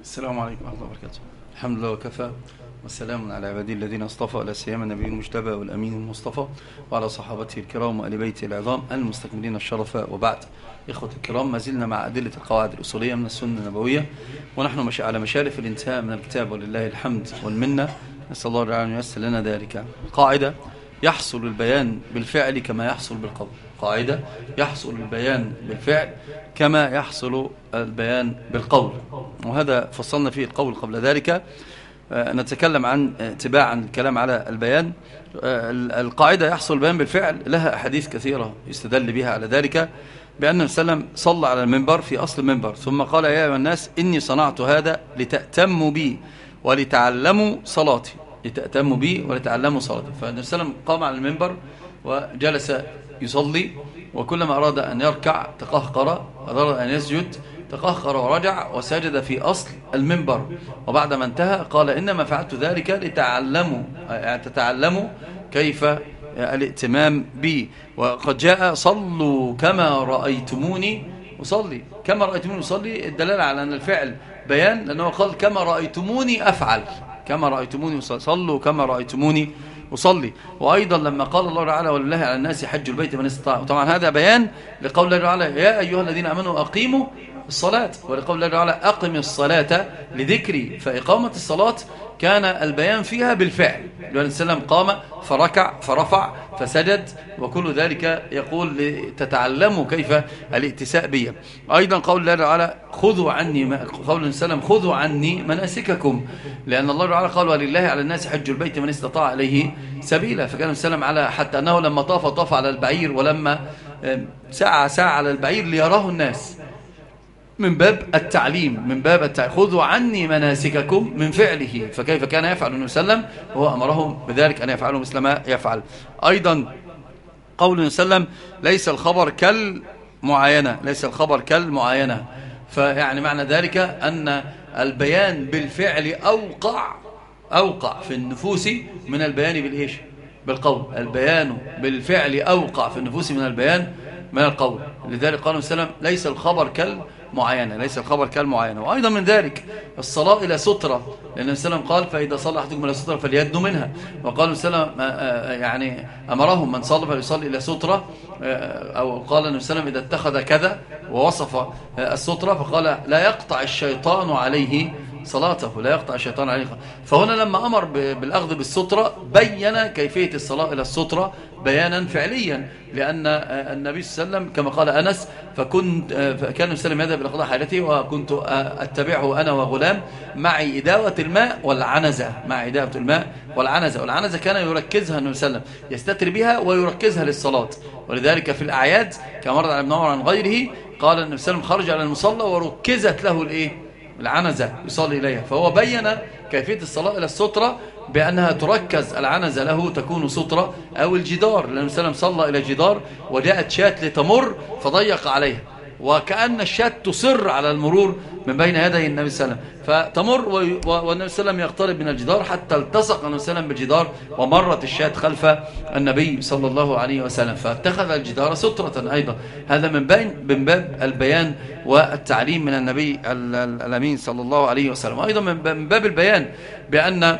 السلام عليكم ورحمة الله وبركاته. الحمد لله وكفى والسلام على عبادي الذين اصطفى لا سيما النبي المجتبى والأمين المصطفى وعلى صحابته الكرام وآل بيته العظام المستكملين الشرف وبعد إخوة الكرام ما زلنا مع أدلة القواعد الأصولية من السنة النبوية ونحن مش على مشارف الانتهاء من الكتاب ولله الحمد والمنة. نسأل الله أن ييسر لنا ذلك. قاعدة يحصل البيان بالفعل كما يحصل بالقول. قاعدة يحصل البيان بالفعل كما يحصل البيان بالقول. وهذا فصلنا فيه القول قبل ذلك. آه، نتكلم عن تباعا الكلام على البيان. آه، القاعدة يحصل البيان بالفعل لها أحاديث كثيرة يستدل بها على ذلك. بأن السلام صلى على المنبر في أصل المنبر ثم قال يا أيها الناس إني صنعت هذا لتأتموا بي ولتعلموا صلاتي. لتأتموا بي ولتعلموا صلاتي. فالنبي صلى الله عليه وسلم قام على المنبر وجلس يصلي وكلما أراد أن يركع تقهقر أراد أن يسجد تقهقر ورجع وسجد في أصل المنبر. وبعدما انتهى قال إنما فعلت ذلك لتعلموا تتعلموا كيف الائتمام بي. وقد جاء صلوا كما رأيتموني أصلي. كما رأيتموني أصلي الدلالة على أن الفعل بيان لأنه قال كما رأيتموني أفعل. كما رأيتموني صلوا كما رأيتموني أصلي. وأيضا لما قال الله تعالى ولله على الناس حج البيت من استطاع. طبعا هذا بيان لقول الله تعالى يا أيها الذين أمنوا أقيموا الصلاة. ولقول الله تعالى أقم الصلاة لذكري. فإقامة الصلاة كان البيان فيها بالفعل. لأن السلام قام فركع فرفع فسجد وكل ذلك يقول لتتعلموا كيف الائتساء بي. أيضا قول الله تعالى خذوا عني قول السلام خذوا عني مناسككم. لأن الله تعالى قال ولله على الناس حج البيت من استطاع عليه سبيلا. فكان السلام على حتى أنه لما طاف طاف على البعير ولما سعى سعى على البعير ليراه الناس. من باب التعليم من باب التعليم خذوا عني مناسككم من فعله. فكيف كان يفعل النبي صلى الله عليه وسلم؟ وهو أمرهم بذلك أن يفعلوا مثل ما يفعل. أيضا قول النبي صلى الله عليه وسلم ليس الخبر كالمعاينة ليس الخبر كالمعاينة. فيعني معنى ذلك أن البيان بالفعل أوقع أوقع في النفوس من البيان بالإيش؟ بالقول. البيان بالفعل أوقع في النفوس من البيان من القول. لذلك قال السلام ليس الخبر كالمعاينة معينة ليس الخبر كالمعينة. وأيضا من ذلك الصلاة إلى سترة. لأن السلام قال فإذا صلى أحدكم إلى سترة فليدنوا منها. وقال السلام آه، آه، يعني أمرهم من صلى فليصلي إلى سترة آه، أو قال النبي صلى إذا اتخذ كذا ووصف السترة فقال لا يقطع الشيطان عليه صلاته لا يقطع الشيطان عليه. فهنا لما أمر بالأخذ بالسترة بين كيفية الصلاة إلى السترة بيانا فعليا لأن النبي صلى الله عليه وسلم كما قال أنس فكنت فكان السلام يذهب إلى قضاء حالته وكنت أتبعه أنا وغلام معي إداوة الماء والعنزة. مع إداوة الماء والعنزة. والعنزة كان يركزها النبي صلى الله عليه وسلم يستتر بها ويركزها للصلاة. ولذلك في الأعياد كما مرض على ابن عمر عن غيره قال النبي صلى الله عليه وسلم خرج على المصلى وركزت له الإيه؟ العنزة يصلي إليها. فهو بين كيفية الصلاة إلى السترة بأنها تركز العنزة له تكون سترة أو الجدار. لأن وسلم صلى إلى جدار وجاءت شاة لتمر فضيق عليها. وكأن الشاة تصر على المرور من بين يدي النبي صلى الله عليه وسلم. فتمر والنبي صلى الله عليه وسلم يقترب من الجدار حتى التصق النبي صلى الله عليه وسلم بالجدار ومرت الشاة خلف النبي صلى الله عليه وسلم. فاتخذ الجدار سترة أيضا. هذا من بين من باب البيان والتعليم من النبي الأمين صلى الله عليه وسلم. أيضا من باب البيان بأن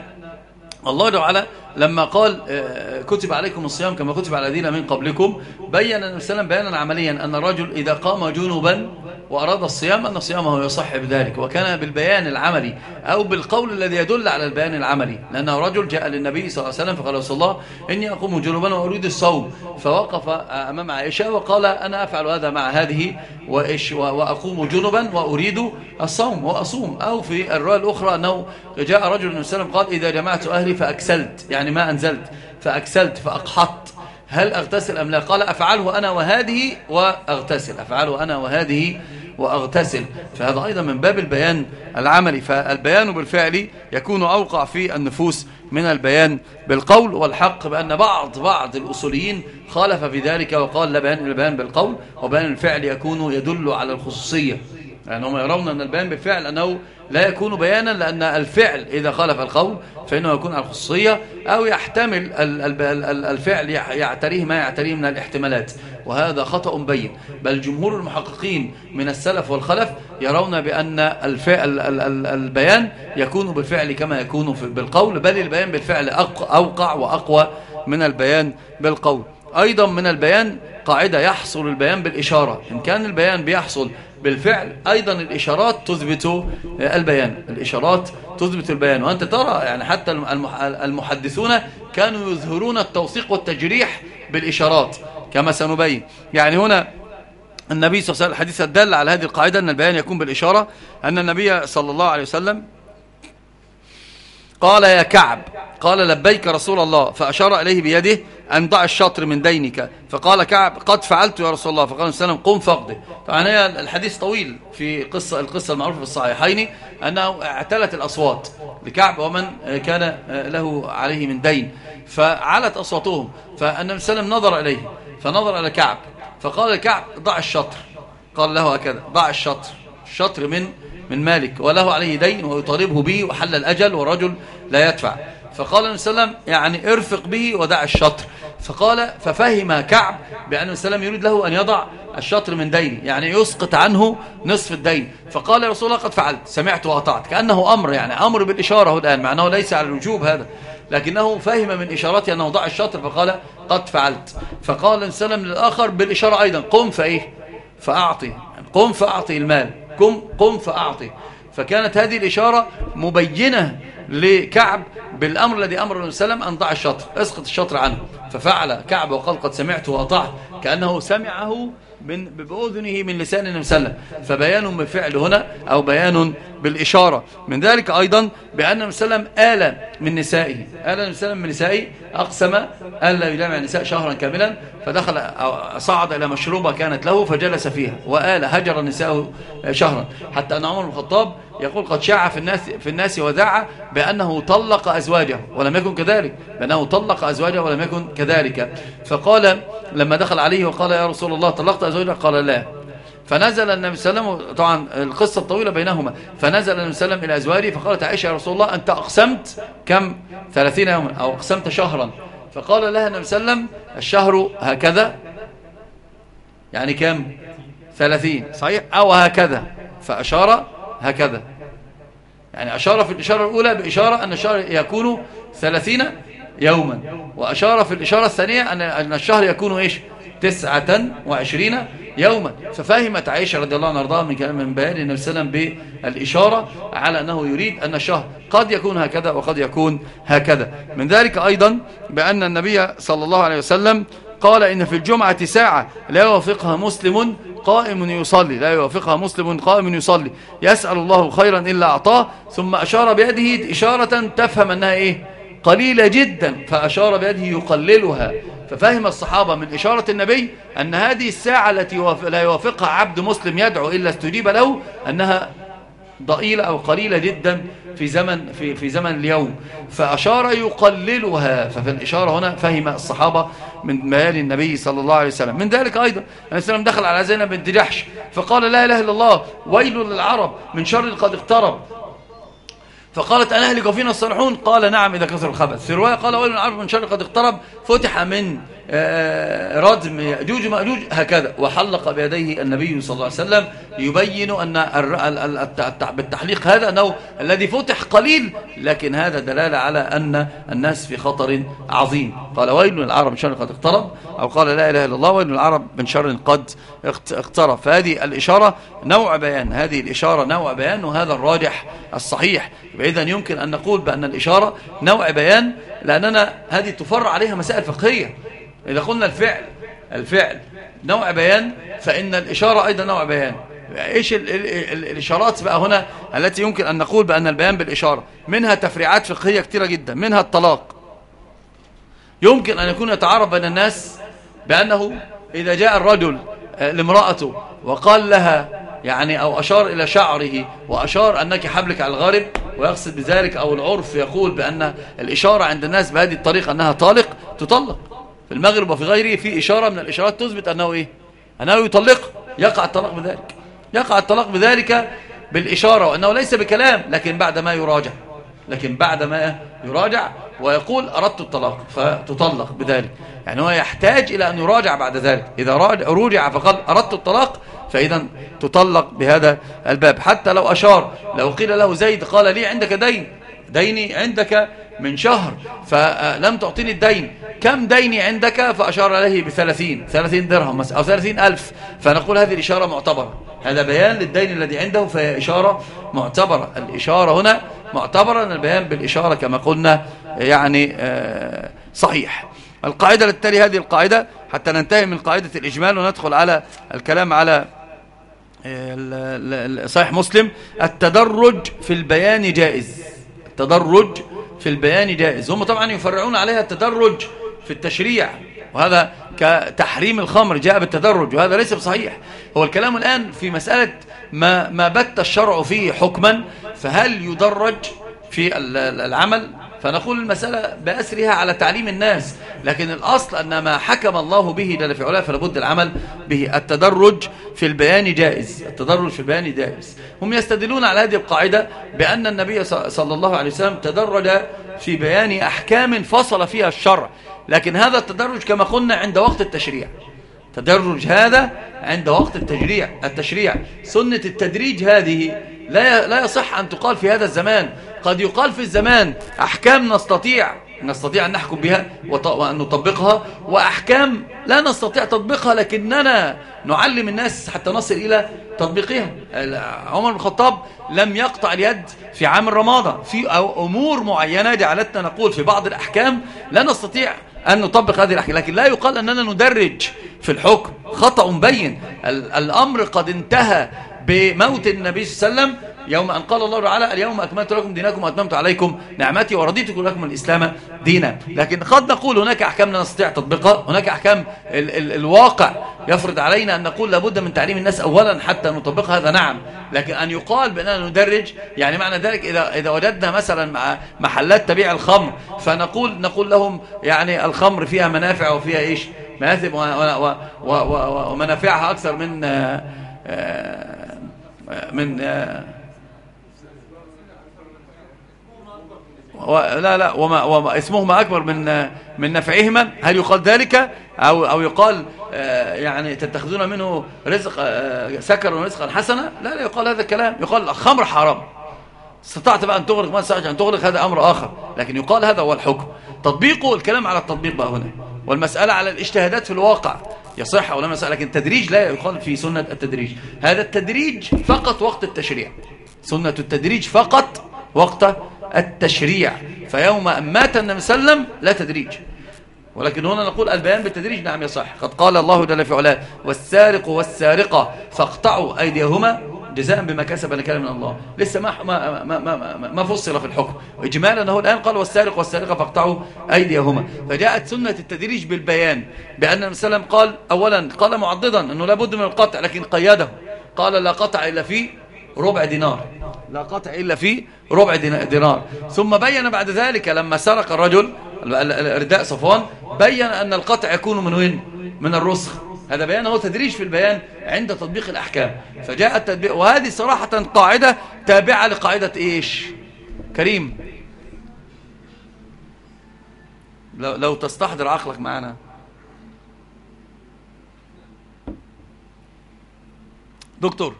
الله تعالى لما قال آه، كتب عليكم الصيام كما كتب على الذين من قبلكم بين النبي صلى الله عليه وسلم بيانا عمليا أن الرجل إذا قام جنوبا وأراد الصيام أن صيامه يصح بذلك وكان بالبيان العملي أو بالقول الذي يدل على البيان العملي لأنه رجل جاء للنبي صلى الله عليه وسلم فقال رسول الله إني أقوم جنوبا وأريد الصوم فوقف أمام عائشة وقال أنا أفعل هذا مع هذه وإيش وأقوم جنبا وأريد الصوم وأصوم أو في الرواية الأخرى أنه جاء رجل من السلام قال إذا جمعت أهلي فأكسلت يعني ما أنزلت فأكسلت فأقحطت هل أغتسل أم لا؟ قال أفعله أنا وهذه وأغتسل. أفعله أنا وهذه وأغتسل. فهذا أيضا من باب البيان العملي. فالبيان بالفعل يكون أوقع في النفوس من البيان بالقول والحق بأن بعض بعض الأصوليين خالف في ذلك وقال لا بيان البيان بالقول وبيان الفعل يكون يدل على الخصوصية. يعني هم يرون أن البيان بالفعل أنه لا يكون بيانا لأن الفعل إذا خالف القول فإنه يكون على الخصوصية أو يحتمل الفعل يعتريه ما يعتريه من الاحتمالات. وهذا خطأ بين. بل جمهور المحققين من السلف والخلف يرون بأن الفعل البيان يكون بالفعل كما يكون بالقول بل البيان بالفعل أوقع وأقوى من البيان بالقول. أيضا من البيان قاعدة يحصل البيان بالإشارة. إن كان البيان بيحصل بالفعل أيضا الإشارات تثبت البيان الإشارات تثبت البيان. وأنت ترى يعني حتى المحدثون كانوا يظهرون التوثيق والتجريح بالإشارات كما سنبين. يعني هنا النبي صلى الله عليه وسلم الحديث الدال على هذه القاعدة أن البيان يكون بالإشارة أن النبي صلى الله عليه وسلم قال يا كعب قال لبيك رسول الله فأشار إليه بيده أن ضع الشطر من دينك. فقال كعب قد فعلت يا رسول الله. فقال وسلم قم فقده طبعا الحديث طويل في قصة القصة المعروفة في الصحيحين أنه اعتلت الأصوات لكعب ومن كان له عليه من دين. فعلت أصواتهم. فالنبي صلى الله عليه وسلم نظر إليه فنظر إلى كعب. فقال لكعب ضع الشطر. قال له هكذا ضع الشطر. الشطر من من مالك. وله عليه دين ويطالبه به وحل الأجل والرجل لا يدفع. فقال النبي صلى الله عليه وسلم يعني ارفق به ودع الشطر. فقال ففهم كعب بأن النبي صلى يريد له أن يضع الشطر من دين يعني يسقط عنه نصف الدين. فقال يا رسول الله قد فعلت سمعت وأطعت. كأنه أمر يعني أمر بالإشارة الآن مع أنه ليس على الوجوب هذا. لكنه فهم من إشارته أنه ضع الشطر فقال قد فعلت. فقال النبي صلى الله عليه وسلم للآخر بالإشارة أيضا قم فإيه؟ فأعطي قم فأعطي المال. قم, قم فأعطي. فكانت هذه الإشارة مبينة لكعب بالأمر الذي أمر النبي صلى الله عليه وسلم أن ضع الشطر أسقط الشطر عنه. ففعل كعب وقال قد سمعت وأطعت كأنه سمعه من بأذنه من لسان النبي صلى الله عليه وسلم. فبيان بالفعل هنا أو بيان بالإشارة. من ذلك أيضا بأن النبي صلى الله عليه وسلم آل من نسائه. آل النبي صلى الله من نسائه أقسم أن لا يجامع النساء شهرا كاملا فدخل صعد إلى مشروبة كانت له فجلس فيها وآل هجر النساء شهرا. حتى أن عمر بن الخطاب يقول قد شاع في الناس في الناس وذاع بأنه طلق أزواجه ولم يكن كذلك. بأنه طلق أزواجه ولم يكن كذلك. فقال لما دخل عليه وقال يا رسول الله طلقت أزواجه قال لا. فنزل النبي صلى الله عليه وسلم طبعا القصة الطويلة بينهما فنزل النبي صلى الله عليه وسلم إلى أزواجه فقالت عائشة يا رسول الله أنت أقسمت كم؟ ثلاثين يوما أو أقسمت شهرا. فقال لها النبي صلى الله عليه وسلم الشهر هكذا. يعني كم؟ ثلاثين. صحيح؟ أو هكذا. فأشار هكذا. يعني أشار في الإشارة الأولى بإشارة أن الشهر يكون ثلاثين يوما. وأشار في الإشارة الثانية أن الشهر يكون إيش؟ تسعة وعشرين يوما. ففهمت عائشة رضي الله عنها من كلام من بيان النبي صلى الله عليه وسلم بالإشارة على أنه يريد أن الشهر قد يكون هكذا وقد يكون هكذا. من ذلك أيضا بأن النبي صلى الله عليه وسلم قال إن في الجمعة ساعة لا يوافقها مسلم قائم يصلي. لا يوافقها مسلم قائم يصلي. يسأل الله خيرا إلا أعطاه. ثم أشار بيده إشارة تفهم أنها إيه؟ قليلة جدا فأشار بيده يقللها. ففهم الصحابة من إشارة النبي أن هذه الساعة التي لا يوافقها عبد مسلم يدعو إلا استجيب له أنها ضئيلة أو قليلة جدا في زمن في في زمن اليوم. فأشار يقللها. ففي الإشارة هنا فهم الصحابة من بيان النبي صلى الله عليه وسلم. من ذلك أيضا النبي صلى دخل على زينب بنت جحش فقال لا إله إلا الله ويل للعرب من شر قد اقترب. فقالت أنا أهلك وفينا الصالحون؟ قال نعم إذا كثر الخبث. في رواية قال ويل للعرب من شر قد اقترب فتح من آه، ردم يأجوج مأجوج هكذا. وحلق بيديه النبي صلى الله عليه وسلم يبين أن بالتحليق هذا أنه الذي فتح قليل لكن هذا دلالة على أن الناس في خطر عظيم. قال ويل للعرب من شر قد اقترب أو قال لا إله إلا الله ويل للعرب من شر قد اقترب. فهذه الإشارة نوع بيان هذه الإشارة نوع بيان وهذا الراجح الصحيح. إذا يمكن أن نقول بأن الإشارة نوع بيان لأننا هذه تفرع عليها مسائل فقهية. إذا قلنا الفعل الفعل نوع بيان فإن الإشارة أيضا نوع بيان. إيش ال ال ال الإشارات بقى هنا التي يمكن أن نقول بأن البيان بالإشارة؟ منها تفريعات فقهية كثيرة جدا منها الطلاق. يمكن أن يكون يتعارف بين الناس بأنه إذا جاء الرجل آه، لامرأته وقال لها يعني أو أشار إلى شعره وأشار أنك حبلك على الغارب ويقصد بذلك أو العرف يقول بأن الإشارة عند الناس بهذه الطريقة أنها طالق تطلق. في المغرب وفي غيره في إشارة من الإشارات تثبت أنه إيه؟ أنه يطلق يقع الطلاق بذلك. يقع الطلاق بذلك بالإشارة وأنه ليس بكلام لكن بعد ما يراجع. لكن بعد ما يراجع ويقول أردت الطلاق فتطلق بذلك. يعني هو يحتاج إلى أن يراجع بعد ذلك. إذا رجع فقال أردت الطلاق فإذا تطلق بهذا الباب. حتى لو أشار لو قيل له زيد قال لي عندك دين. ديني عندك من شهر فلم تعطيني الدين. كم ديني عندك؟ فأشار عليه بثلاثين. ثلاثين درهم أو ثلاثين ألف. فنقول هذه الإشارة معتبرة. هذا بيان للدين الذي عنده فهي إشارة معتبرة. الإشارة هنا معتبرة البيان بالإشارة كما قلنا يعني آه، صحيح. القاعدة للتالي هذه القاعدة حتى ننتهي من قاعدة الإجمال وندخل على الكلام على آه، صحيح مسلم. التدرج في البيان جائز. التدرج في البيان جائز. هم طبعا يفرعون عليها التدرج في التشريع وهذا كتحريم الخمر جاء بالتدرج وهذا ليس بصحيح. هو الكلام الآن في مسألة ما, ما بت الشرع فيه حكما فهل يدرج في العمل؟ فنقول المسألة بأسرها على تعليم الناس لكن الأصل أن ما حكم الله به جل في علاه فلابد العمل به. التدرج في البيان جائز التدرج في البيان جائز. هم يستدلون على هذه القاعدة بأن النبي صلى الله عليه وسلم تدرج في بيان أحكام فصل فيها الشرع. لكن هذا التدرج كما قلنا عند وقت التشريع. تدرج هذا عند وقت التشريع التشريع. سنة التدريج هذه لا لا يصح أن تقال في هذا الزمان. قد يقال في الزمان أحكام نستطيع نستطيع أن نحكم بها وأن نطبقها وأحكام لا نستطيع تطبيقها لكننا نعلم الناس حتى نصل إلى تطبيقها. عمر بن الخطاب لم يقطع اليد في عام الرمادة في أمور معينة جعلتنا نقول في بعض الأحكام لا نستطيع أن نطبق هذه الأحكام لكن لا يقال أننا ندرج في الحكم. خطأ مبين الأمر قد انتهى بموت النبي صلى الله عليه وسلم يوم أن قال الله تعالى اليوم أكملت لكم دينكم وأتممت عليكم نعمتي ورضيت لكم الإسلام دينا. لكن قد نقول هناك أحكام لا نستطيع تطبيقها هناك أحكام ال ال الواقع يفرض علينا أن نقول لابد من تعليم الناس أولا حتى نطبقها هذا نعم. لكن أن يقال بأننا ندرج يعني معنى ذلك إذا, إذا وجدنا مثلا مع محلات تبيع الخمر فنقول نقول لهم يعني الخمر فيها منافع وفيها إيش؟ منافع ومنافعها أكثر من آه، آه، من آه، لا لا وما, وما اسمهما أكبر من من نفعهما. هل يقال ذلك؟ أو, أو يقال آه، يعني تتخذون منه رزق آه، سكر ورزقا حسنا؟ لا لا يقال هذا الكلام. يقال الخمر حرام. استطعت بقى أن تغرق ما استطعت أن تغرق هذا أمر آخر. لكن يقال هذا هو الحكم. تطبيقه الكلام على التطبيق بقى هنا. والمسألة على الاجتهادات في الواقع. يصح أو لا مسألة؟ لكن التدريج لا يقال في سنة التدريج. هذا التدريج فقط وقت التشريع. سنة التدريج فقط وقت التشريع. فيوم أن مات النبي صلى الله عليه وسلم لا تدريج. ولكن هنا نقول البيان بالتدريج نعم يصح قد قال الله جل في علاه والسارق والسارقة فاقطعوا أيديهما جزاء بما كسب نكال من الله. لسه ما ما ما ما, ما فصل في الحكم. اجمالا أنه الآن قال والسارق والسارقة فاقطعوا أيديهما. فجاءت سنة التدريج بالبيان بأن النبي صلى الله عليه وسلم قال اولا قال معضدا أنه لابد من القطع لكن قيده قال لا قطع إلا في ربع دينار. لا قطع إلا في ربع دينار. ثم بين بعد ذلك لما سرق الرجل رداء صفوان بين أن القطع يكون من وين؟ من الرسخ. هذا بيان هو تدريج في البيان عند تطبيق الأحكام. فجاء التطبيق وهذه صراحة قاعدة تابعة لقاعدة إيش؟ كريم. لو, لو تستحضر عقلك معنا. دكتور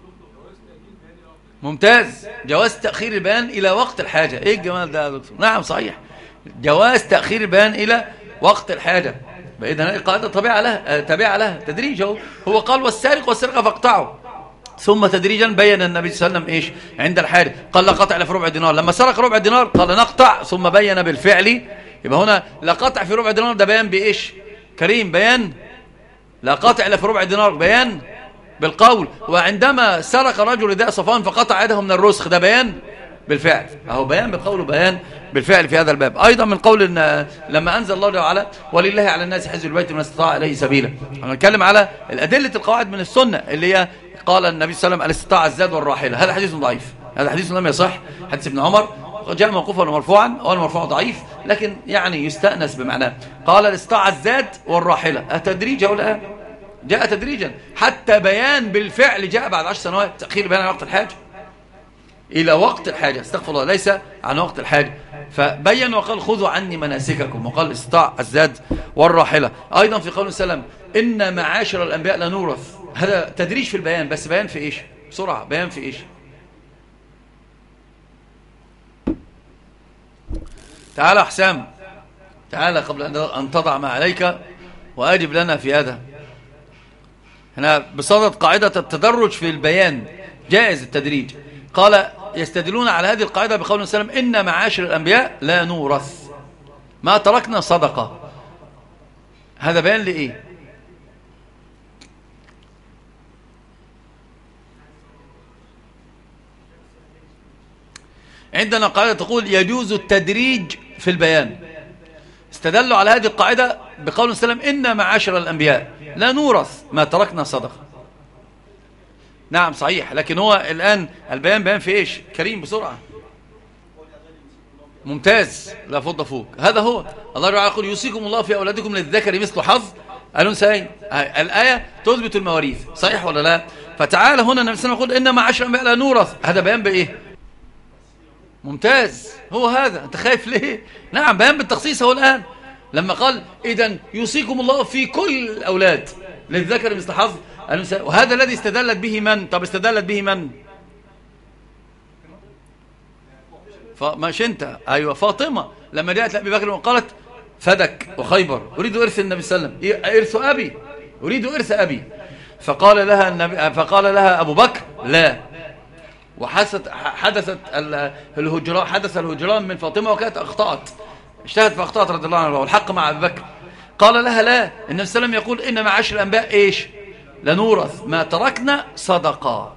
ممتاز. جواز تأخير البيان إلى وقت الحاجة. إيه الجمال ده يا دكتور؟ نعم صحيح. جواز تأخير البيان إلى وقت الحاجة. إذا القاعدة طبيعة لها تابعة لها. تدريج هو هو قال والسارق والسرقة فاقطعوا. ثم تدريجا بين النبي صلى الله عليه وسلم إيش؟ عند الحارث قال قطع في ربع دينار. لما سرق ربع دينار قال نقطع. ثم بين بالفعل. يبقى هنا لا قطع في ربع دينار ده بيان بإيش؟ كريم بيان. لا قطع الا في ربع دينار بيان. بالقول وعندما سرق رجل رداء صفوان فقطع يده من الرسغ ده بيان بالفعل. أهو بيان بالقول وبيان بالفعل في هذا الباب. أيضا من قول إن لما أنزل الله تعالى ولله على الناس حج البيت من استطاع إليه سبيلا. هنتكلم على الأدلة القواعد من السنة اللي هي قال النبي صلى الله عليه وسلم الاستطاعة الزاد والراحلة. هذا حديث ضعيف. هذا حديث لم يصح. حديث ابن عمر جاء موقوفا ومرفوعا والمرفوع ضعيف لكن يعني يستأنس بمعناه. قال الاستطاعة الزاد والراحلة. التدريج أو جاء تدريجا. حتى بيان بالفعل جاء بعد عشر سنوات تأخير بيان عن وقت الحاجة إلى وقت الحاجة أستغفر الله ليس عن وقت الحاجة فبين وقال خذوا عني مناسككم. وقال استطاعة الزاد والراحلة. أيضا في قول السلام إن معاشر الأنبياء لا نورث هذا تدريج في البيان بس بيان في إيش؟ بسرعة بيان في إيش؟ تعال حسام تعال قبل أن تضع ما عليك وأجب لنا في هذا. هنا بصدد قاعدة التدرج في البيان جائز التدريج. قال يستدلون على هذه القاعدة بقول وسلم إن معاشر الأنبياء لا نورث. ما تركنا صدقة. هذا بيان لإيه؟ عندنا قاعدة تقول يجوز التدريج في البيان. استدلوا على هذه القاعدة بقول وسلم إن معاشر الأنبياء لا نورث ما تركنا صدقة. نعم صحيح لكن هو الآن البيان بيان في إيش؟ كريم بسرعة. ممتاز لا فض فوق. هذا هو. الله تعالى يقول يوصيكم الله في أولادكم للذكر مثل حظ الأنثيين. الآية تثبت المواريث صحيح ولا لا؟ فتعالى هنا النبي صلى الله عليه وسلم يقول إن معاشر الأنبياء لا نورث. هذا بيان بإيه؟ ممتاز. هو هذا. أنت خايف ليه؟ نعم بيان بالتخصيص هو الآن. لما قال إذا يوصيكم الله في كل الأولاد. للذكر مثل حظ وهذا الذي استدلت به من؟ طب استدلت به من؟ مش انت أيوه فاطمة. لما جاءت لأبي بكر وقالت فدك وخيبر. أريد إرث النبي صلى الله عليه وسلم. إرث أبي. أريد إرث أبي. فقال لها النبي فقال لها أبو بكر لا. وحدثت حدثت الهجران حدث الهجران من فاطمة وكانت أخطأت. اجتهد فاخطات رضي الله عنها والحق مع أبي بكر. قال لها لا. النبي صلى الله عليه وسلم يقول ان معاشر الانباء إيش؟ لنورث ما تركنا صدقة.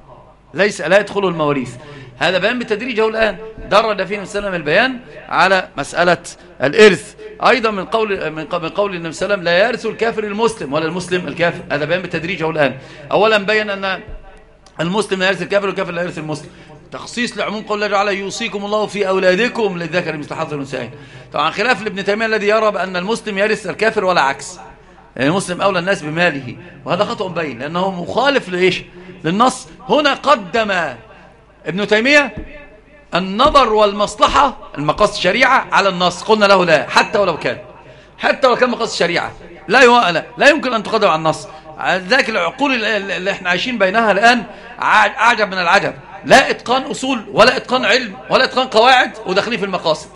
ليس لا يدخل المواريث. هذا بيان بتدريجه الآن. درد فيه وسلم البيان على مسألة الإرث. أيضا من قول من قول النبي صلى الله عليه وسلم لا يرث الكافر المسلم ولا المسلم الكافر. هذا بيان بتدريجه الآن. أولا بين أن المسلم لا يرث الكافر والكافر لا يرث المسلم. تخصيص لعموم قول الله تعالى يوصيكم الله في أولادكم للذكر مثل حظ الأنثيين طبعا خلاف لابن تيمية الذي يرى بأن المسلم يرث الكافر ولا عكس. يعني المسلم أولى الناس بماله. وهذا خطأ بين لأنه مخالف لإيش؟ للنص. هنا قدم ابن تيمية النظر والمصلحة المقاصد الشريعة على النص. قلنا له لا حتى ولو كان. حتى ولو كان مقاصد الشريعة. لا لا, يمكن أن تقدم على النص. ذاك العقول اللي إحنا عايشين بينها الآن أعجب من العجب. لا إتقان أصول ولا إتقان علم ولا إتقان قواعد وداخلين في المقاصد.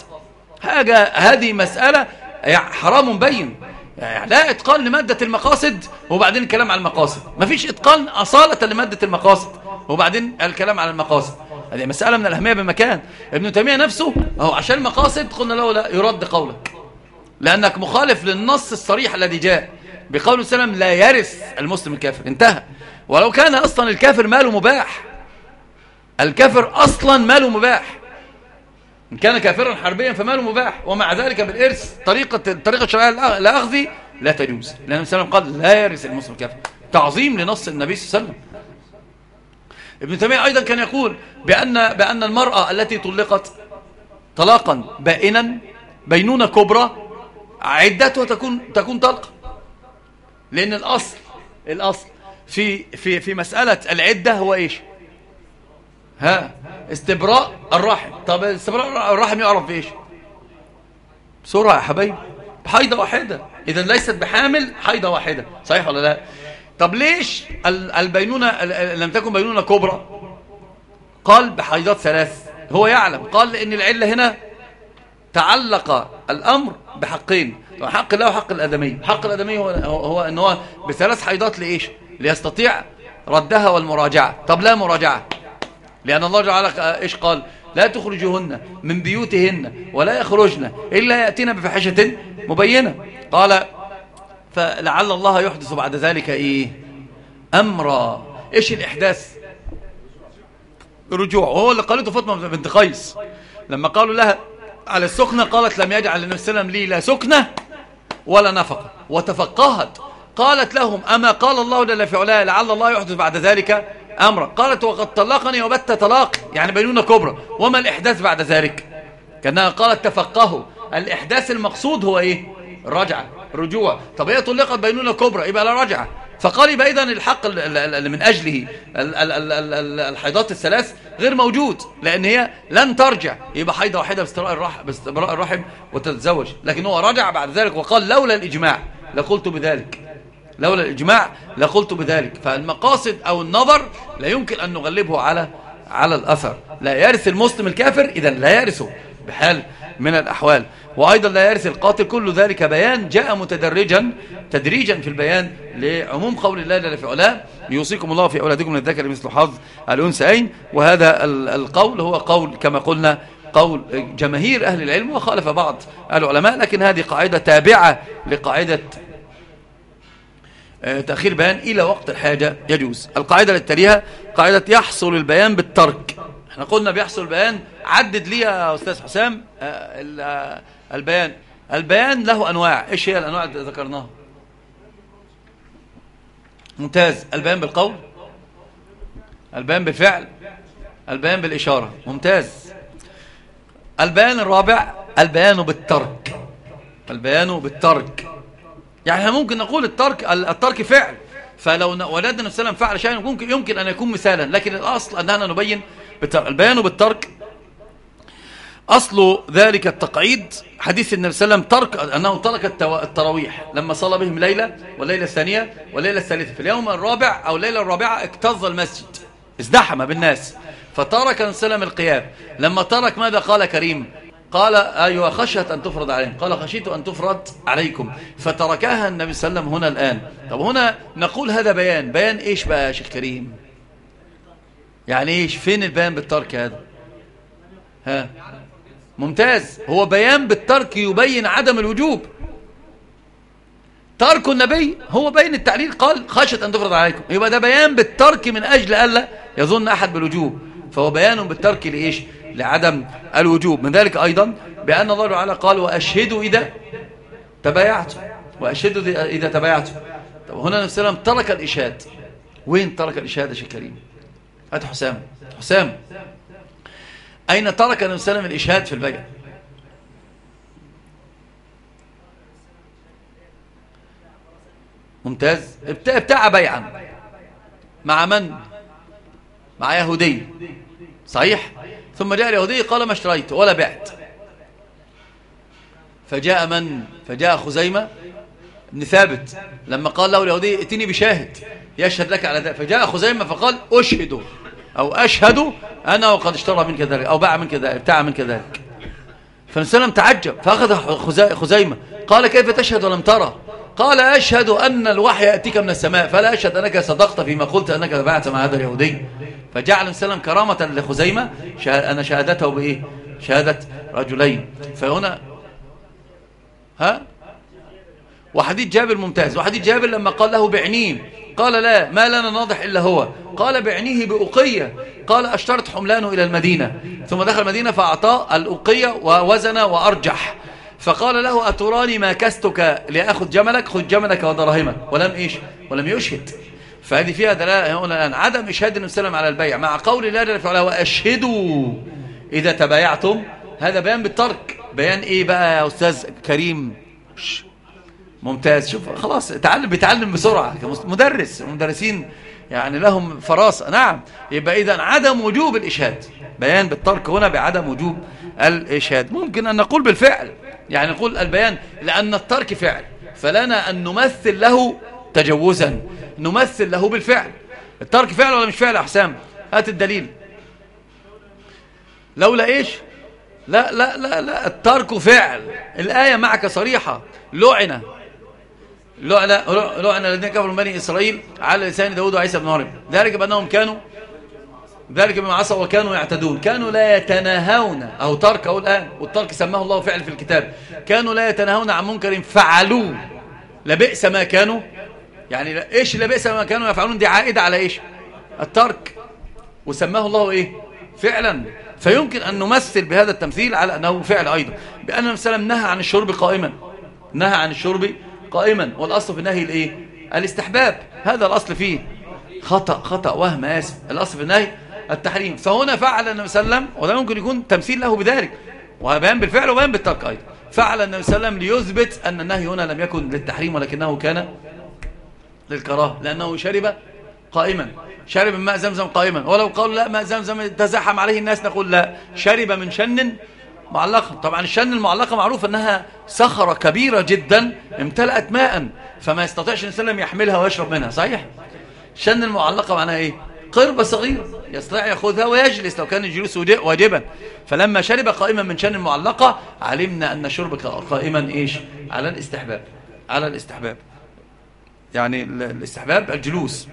حاجة هذه مسألة حرام بين. يعني لا إتقان لمادة المقاصد وبعدين الكلام على المقاصد. مفيش إتقان أصالة لمادة المقاصد وبعدين الكلام على المقاصد. هذه مسألة من الأهمية بمكان. ابن تيمية نفسه هو عشان المقاصد قلنا له لا يرد قولك. لأنك مخالف للنص الصريح الذي جاء بقول السلام لا يرث المسلم الكافر. انتهى. ولو كان أصلا الكافر ماله مباح. الكافر أصلا ماله مباح. إن كان كافرا حربيا فماله مباح. ومع ذلك بالإرث طريقة الطريقة الشرعية الأخذ لا تجوز. لأن النبي قال لا يرث المسلم الكافر. تعظيم لنص النبي صلى الله عليه وسلم. ابن تيمية أيضا كان يقول بأن, بأن المرأة التي طلقت طلاقا بائنا بينونة كبرى عدتها تكون تكون طلقة لأن الأصل الأصل في في في مسألة العدة هو إيش؟ ها؟ استبراء الرحم. طب استبراء الرحم يعرف بإيش؟ بسرعة يا حبايبي. بحيضة واحدة. إذا ليست بحامل حيضة واحدة. صحيح ولا لا؟ طب ليش البينونة لم تكن بينونة كبرى؟ قال بحيضات ثلاث. هو يعلم. قال ان العلة هنا تعلق الأمر بحقين. حق الله وحق الأدمي. حق الأدمي هو, هو إن هو بثلاث حيضات لإيش؟ ليستطيع ردها والمراجعة. طب لا مراجعة. لأن الله جعل إيش قال؟ لا تخرجوهن من بيوتهن ولا يخرجن إلا يأتين بفحشة مبينة. قال فلعل الله يحدث بعد ذلك إيه؟ أمرا. إيش الإحداث؟ رجوع. هو اللي قالته فاطمة بنت قيس. لما قالوا لها على السكنة قالت لم يجعل النبي صلى الله عليه وسلم لي لا سكنة ولا نفقة. وتفقهت. قالت لهم أما قال الله جل في علاه لعل الله يحدث بعد ذلك؟ أمرا. قالت وقد طلقني وبت طلاق يعني بينونة كبرى. وما الإحداث بعد ذلك؟ كأنها قالت تفقهوا. الإحداث المقصود هو إيه؟ الرجعة رجوع. طب هي طلقت بينونة كبرى يبقى لا رجعة. فقال يبقى إذن الحق اللي من أجله الحيضات الثلاث غير موجود لأن هي لن ترجع. يبقى حيضة واحدة باستبراء الرحم وتتزوج. لكن هو رجع بعد ذلك وقال لولا الإجماع لقلت بذلك. لولا الإجماع لقلت بذلك. فالمقاصد أو النظر لا يمكن أن نغلبه على على الأثر. لا يرث المسلم الكافر إذا لا يرثه بحال من الأحوال. وأيضا لا يرث القاتل كل ذلك بيان جاء متدرجا تدريجا في البيان لعموم قول الله جل في علاه يوصيكم الله في أولادكم للذكر مثل حظ الأنثيين وهذا القول هو قول كما قلنا قول جماهير أهل العلم وخالف بعض العلماء. لكن هذه قاعدة تابعة لقاعدة تأخير بيان إلى وقت الحاجة يجوز. القاعدة اللي قاعدة يحصل البيان بالترك. إحنا قلنا بيحصل البيان عدد لي يا أستاذ حسام. آه، آه، البيان. البيان له أنواع. إيش هي الأنواع اللي ذكرناها؟ ممتاز. البيان بالقول البيان بالفعل البيان بالإشارة. ممتاز. البيان الرابع البيان بالترك. البيان بالترك. يعني ممكن نقول الترك الترك فعل. فلو ولدنا الله فعل شيئا يمكن يمكن أن يكون مثالا. لكن الأصل أننا نبين البيان بالترك. أصل ذلك التقعيد حديث النبي صلى الله عليه وسلم ترك أنه ترك التراويح. لما صلى بهم ليلة والليلة الثانية والليلة الثالثة. في اليوم الرابع أو الليلة الرابعة اكتظ المسجد. ازدحم بالناس. فترك النبي صلى الله عليه وسلم القيام. لما ترك ماذا قال كريم؟ قال أيوة خشية أن تفرض عليهم. قال خشيت أن تفرض عليكم. فتركها النبي صلى الله عليه وسلم هنا الآن. طب هنا نقول هذا بيان. بيان إيش بقى يا شيخ كريم؟ يعني إيش؟ فين البيان بالترك هذا؟ ها؟ ممتاز. هو بيان بالترك يبين عدم الوجوب. ترك النبي هو بين التعليل قال خشية أن تفرض عليكم. يبقى ده بيان بالترك من أجل ألا يظن أحد بالوجوب. فهو بيان بالترك لإيش؟ لعدم الوجوب. من ذلك أيضا بأن الله تعالى قال وأشهدوا إذا تبايعتم. وأشهدوا إذا تبايعتم. طب هنا عليه وسلم ترك الإشهاد. وين ترك الإشهاد يا شيخ كريم؟ هات حسام. حسام. أين ترك النبي صلى الله عليه وسلم الإشهاد في البيع؟ ممتاز. ابتاع بيعا. مع من؟ مع يهودي. صحيح؟ ثم جاء اليهودي قال ما اشتريت ولا بعت. فجاء من؟ فجاء خزيمة بن ثابت. لما قال له اليهودي اتني بشاهد يشهد لك على ذلك. فجاء خزيمة فقال أشهد أو أشهد أنا وقد اشترى منك ذلك أو باع منك ذلك ابتاع منك ذلك. فالنسلم تعجب فأخذ خزيمة قال كيف تشهد ولم ترى؟ قال أشهد أن الوحي يأتيك من السماء فلا أشهد أنك صدقت فيما قلت أنك بعت مع هذا اليهودي. فجعل السلام كرامة لخزيمة أنا شهادته بإيه؟ شهادة رجلين. فهنا ها؟ وحديث جابر ممتاز. وحديث جابر لما قال له بعنيه قال لا ما لنا ناضح إلا هو. قال بعنيه بأقية. قال أشترت حملانه إلى المدينة. ثم دخل المدينة فأعطاه الأقية ووزن وأرجح. فقال له أتراني ما كستك لأخذ جملك؟ خذ جملك ودراهمك. ولم إيش؟ ولم يشهد. فهذه فيها دلالة هنا الآن. عدم إشهاد النبي صلى الله على البيع مع قول الله جل وأشهدوا إذا تبايعتم. هذا بيان بالترك. بيان إيه بقى يا أستاذ كريم؟ ممتاز. شوف خلاص تعلم بيتعلم بسرعة. مدرس المدرسين يعني لهم فراسة. نعم. يبقى إذا عدم وجوب الإشهاد. بيان بالترك هنا بعدم وجوب الإشهاد. ممكن أن نقول بالفعل. يعني نقول البيان لأن الترك فعل فلنا أن نمثل له تجوزا نمثل له بالفعل. الترك فعل ولا مش فعل يا حسام؟ هات الدليل. لولا إيش؟ لا لا لا لا الترك فعل. الآية معك صريحة. لعنة. لعنة لعنة الذين كفروا من بني إسرائيل على لسان داود وعيسى بن مريم. ذلك بأنهم كانوا ذلك بما عصوا وكانوا يعتدون. كانوا لا يتناهون. أو ترك أو الآن والترك سماه الله فعل في الكتاب. كانوا لا يتناهون عن منكر فعلوه. لبئس ما كانوا يعني إيش لبئس ما كانوا يفعلون؟ دي عائدة على إيش؟ الترك. وسماه الله إيه؟ فعلا. فيمكن أن نمثل بهذا التمثيل على أنه فعل أيضا. بأن النبي نهى عن الشرب قائما. نهى عن الشرب قائما. والأصل في النهي الإيه؟ الاستحباب. هذا الأصل فيه. خطأ خطأ وهم آسف. الأصل في النهي التحريم. فهنا فعل النبي صلى الله عليه وسلم وده ممكن يكون تمثيل له بذلك. وبيان بالفعل وبيان بالترك أيضا فعل النبي صلى الله عليه وسلم ليثبت أن النهي هنا لم يكن للتحريم ولكنه كان للكراهة لأنه شرب قائما. شرب من ماء زمزم قائما. ولو قالوا لا ماء زمزم تزحم عليه الناس نقول لا. شرب من شن معلقة طبعا الشن المعلقة معروف أنها صخرة كبيرة جدا امتلأت ماء. فما يستطيعش الإنسان يحملها ويشرب منها. صحيح؟ الشن المعلقة معناها إيه؟ قربة صغيرة يستطيع يأخذها ويجلس لو كان الجلوس واجبا. فلما شرب قائما من شن المعلقة علمنا أن شربك قائما إيش؟ على الاستحباب على الاستحباب. يعني الاستحباب الجلوس.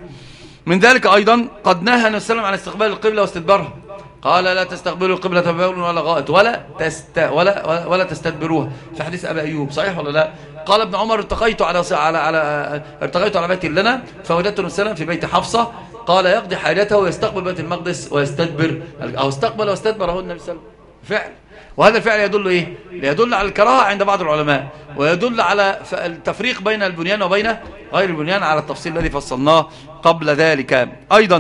من ذلك أيضا قد نهى وسلم عن استقبال القبلة واستدبارها. قال لا تستقبلوا القبلة بول ولا غائط ولا تست ولا ولا تستدبروها. في حديث أبي أيوب صحيح ولا لا؟ قال ابن عمر ارتقيت على على على ارتقيت على بيت لنا فوجدت النبي في بيت حفصة قال يقضي حاجته ويستقبل بيت المقدس ويستدبر أو استقبل واستدبر هو النبي صلى الله عليه وسلم. فعل. وهذا الفعل يدل إيه؟ يدل على الكراهة عند بعض العلماء ويدل على التفريق بين البنيان وبين غير البنيان على التفصيل الذي فصلناه قبل ذلك. أيضا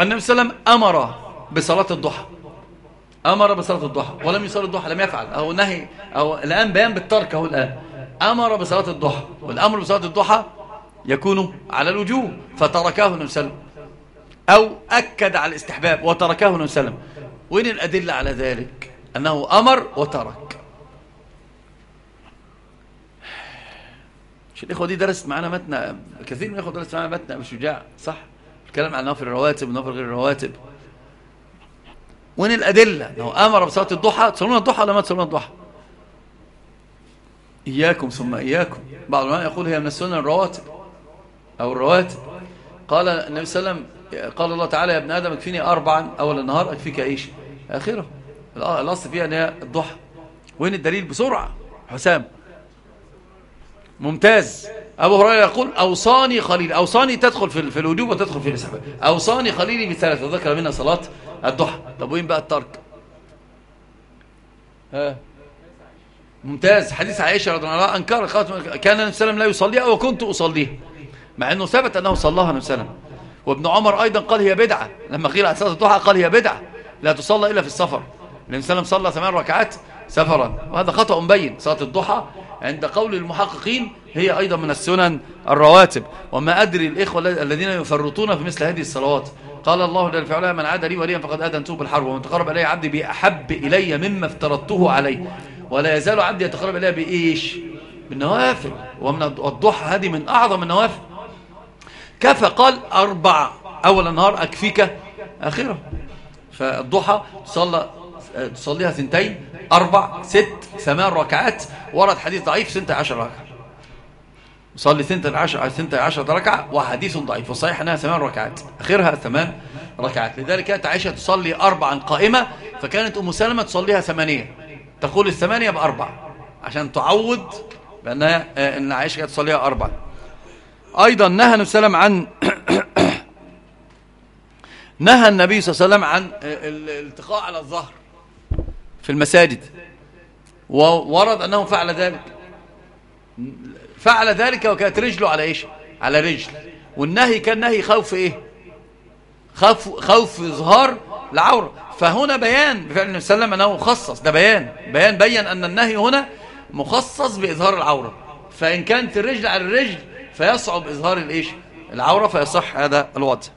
النبي صلى الله عليه وسلم أمر بصلاة الضحى. أمر بصلاة الضحى. ولم يصلي الضحى لم يفعل. أو نهي أو الآن بيان بالترك أهو الآن. أمر بصلاة الضحى. والأمر بصلاة الضحى يكون على الوجوب فتركه النبي صلى الله عليه وسلم. أو أكد على الاستحباب وتركه النبي صلى الله عليه وسلم. وين الأدلة على ذلك أنه أمر وترك. مش الإخوة دي درست معنا متن كثير من الإخوة درست معنا متن أبو شجاع صح؟ الكلام عن نوافل الرواتب ونوافل غير الرواتب. وين الأدلة أنه أمر بصلاة الضحى تصلون الضحى ولا ما تصلون الضحى؟ إياكم ثم إياكم. بعض العلماء يقول هي من السنن الرواتب. أو الرواتب قال النبي صلى الله عليه وسلم قال الله تعالى يا ابن آدم اكفيني أربعا أول النهار أكفيك إيش آخره. الأصل فيها أن هي الضحى. وين الدليل بسرعة. حسام. ممتاز. أبو هريرة يقول أوصاني خليلي. أوصاني تدخل في الوجوب وتدخل في الاستحباب أوصاني خليلي بثلاثة. ذكر منها صلاة الضحى. طب وين بقى الترك؟ ها؟ ممتاز. حديث عائشة رضي الله عنها أنكر كان النبي صلى الله لا يصليها وكنت أصليها. مع أنه ثبت أنه صلى الله عليه وسلم. وابن عمر أيضا قال هي بدعة. لما قيل على صلاة الضحى قال هي بدعة. لا تصلى إلا في السفر. النبي صلى الله عليه وسلم صلى ثمان ركعات سفرا. وهذا خطأ مبين صلاة الضحى عند قول المحققين هي أيضا من السنن الرواتب. وما أدري الإخوة الذين يفرطون في مثل هذه الصلوات. قال الله جل وعلا من عاد لي وليا فقد أذنته بالحرب. ومن تقرب إلي عبدي بأحب إلي مما افترضته عليه. ولا يزال عبدي يتقرب إلي بإيش؟ بالنوافل. ومن الضحى هذه من أعظم النوافل. كفى قال أربع. أول النهار أكفيك آخرة. فالضحى صلى تصليها ثنتين أربع ست ثمان ركعات. ورد حديث ضعيف سنتي عشر ركعة. صلي سنتي عشر سنتي عشر ركعة وحديث ضعيف. والصحيح أنها ثمان ركعات. آخرها ثمان ركعات. لذلك كانت عائشة تصلي أربعا قائمة فكانت أم سلمة تصليها ثمانية. تقول الثمانية بأربع عشان تعوض بأنها أن عائشة كانت تصليها أربع أيضا نهى النبي صلى الله عليه وسلم عن نهى النبي صلى الله عليه وسلم عن الاستلقاء على الظهر في المساجد. وورد أنه فعل ذلك. فعل ذلك وكانت رجله على إيش؟ على رجل. والنهي كان نهي خوف إيه؟ خوف, خوف إظهار العورة. فهنا بيان بفعل النبي صلى الله عليه وسلم أنه مخصص. ده بيان. بيان بين أن النهي هنا مخصص بإظهار العورة. فإن كانت الرجل على الرجل فيصعب إظهار الإيش؟ العورة فيصح هذا الوضع.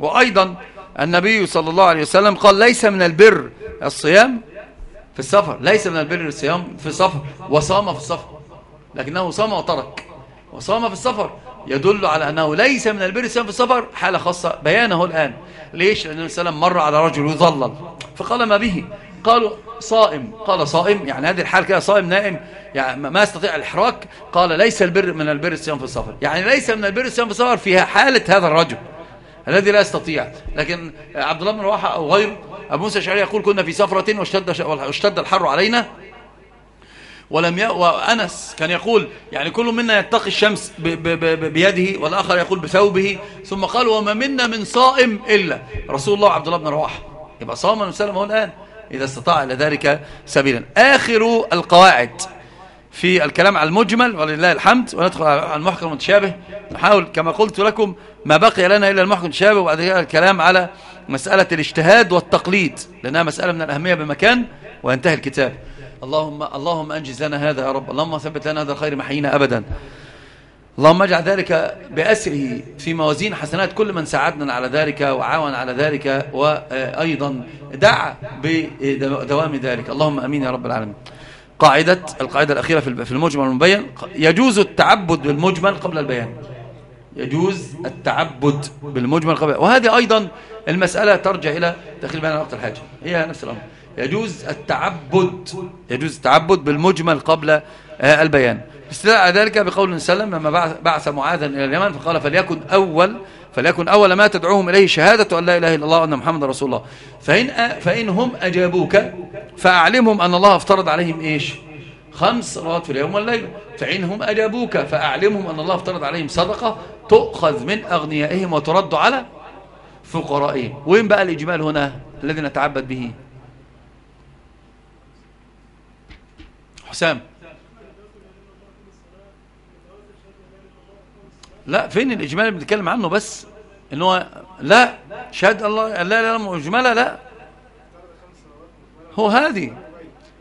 وأيضا النبي صلى الله عليه وسلم قال ليس من البر الصيام في السفر ليس من البر الصيام في السفر. وصام في السفر لكنه صام وترك. وصام في السفر يدل على أنه ليس من البر الصيام في السفر. حالة خاصة بيانه الآن. ليش؟ لأن النبي صلى الله عليه وسلم مر على رجل يظلل فقال ما به؟ قالوا صائم. قال صائم يعني هذه الحال كده صائم نائم يعني ما يستطيع الإحراك. قال ليس البر من البر الصيام في السفر. يعني ليس من البر الصيام في السفر فيها حالة هذا الرجل الذي لا يستطيع. لكن عبد الله بن رواحة أو غيره أبو موسى الشعري يقول كنا في سفرة واشتد, واشتد الحر علينا ولم ي... وأنس كان يقول يعني كل منا يتقي الشمس ب... ب... ب... بيده والآخر يقول بثوبه. ثم قال وما منا من صائم إلا رسول الله عبد الله بن رواحة. يبقى صام وسلم هو الآن. إذا استطاع لذلك سبيلا. آخر القواعد في الكلام على المجمل ولله الحمد وندخل على المحكم المتشابه. نحاول كما قلت لكم ما بقي لنا إلا المحكم المتشابه وبعد الكلام على مسألة الاجتهاد والتقليد لأنها مسألة من الأهمية بمكان وينتهي الكتاب. اللهم اللهم أنجز لنا هذا يا رب. اللهم ثبت لنا هذا الخير محيينا أبدا. اللهم اجعل ذلك بأسره في موازين حسنات كل من ساعدنا على ذلك وعاون على ذلك وأيضا دعا بدوام ذلك. اللهم أمين يا رب العالمين. قاعدة القاعدة الأخيرة في المجمل المبين. يجوز التعبد بالمجمل قبل البيان. يجوز التعبد بالمجمل قبل وهذه أيضا المسألة ترجع إلى داخل بيان وقت الحاجة هي نفس الأمر. يجوز التعبد يجوز التعبد بالمجمل قبل آه، البيان. استدعى ذلك بقول سلم لما بعث معاذا إلى اليمن فقال فليكن أول فليكن أول ما تدعوهم إليه شهادة أن لا إله إلا الله وأن محمد رسول الله. فإن, فإن هم أجابوك فأعلمهم أن الله افترض عليهم إيش؟ خمس صلوات في اليوم والليلة فإن هم أجابوك فأعلمهم أن الله افترض عليهم صدقة تؤخذ من أغنيائهم وترد على فقرائهم. وين بقى الإجمال هنا الذي نتعبد به؟ حسام. لا فين الإجمال اللي بنتكلم عنه بس؟ إن هو لا شهد الله لا لا إجمالة لا. هو هذه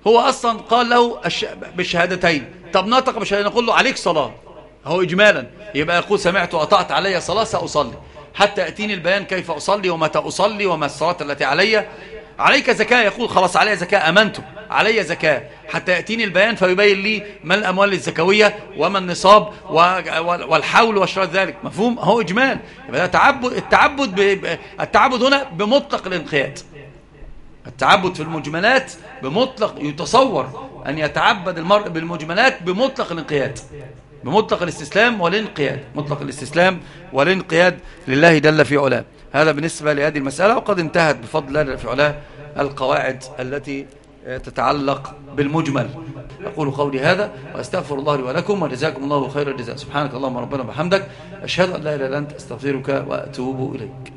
هو أصلا قال له بالشهادتين. طب نطق بالشهادتين نقول له عليك صلاة. هو إجمالا. يبقى يقول سمعت وأطعت علي صلاة سأصلي. حتى يأتيني البيان كيف أصلي ومتى أصلي وما الصلاة التي علي. عليك زكاة يقول خلاص علي زكاة أمنت علي زكاة. حتى يأتيني البيان فيبين لي ما الأموال الزكوية وما النصاب والحول وأشراط ذلك. مفهوم؟ هو إجمال. التعبد التعبد التعبد هنا بمطلق الانقياد. التعبد في المجملات بمطلق يتصور أن يتعبد المرء بالمجملات بمطلق الانقياد. بمطلق الاستسلام والانقياد. مطلق الاستسلام والانقياد لله جل في علاه. هذا بالنسبة لهذه المسألة وقد انتهت بفضل الله في علاه القواعد التي تتعلق بالمجمل. أقول قولي هذا وأستغفر الله لي ولكم وجزاكم الله خير الجزاء. سبحانك اللهم ربنا وبحمدك. أشهد أن لا إله إلا أنت أستغفرك وأتوب إليك.